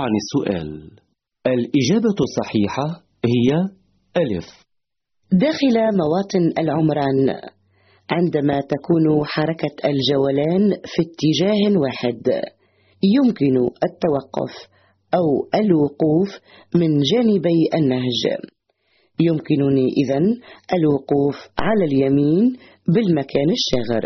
عن السؤال. الإجابة الصحيحة هي ألف. داخل مواطن العمران عندما تكون حركة الجولان في اتجاه واحد يمكن التوقف أو الوقوف من جانبي النهج. يمكنني إذن الوقوف على اليمين بالمكان الشاغر.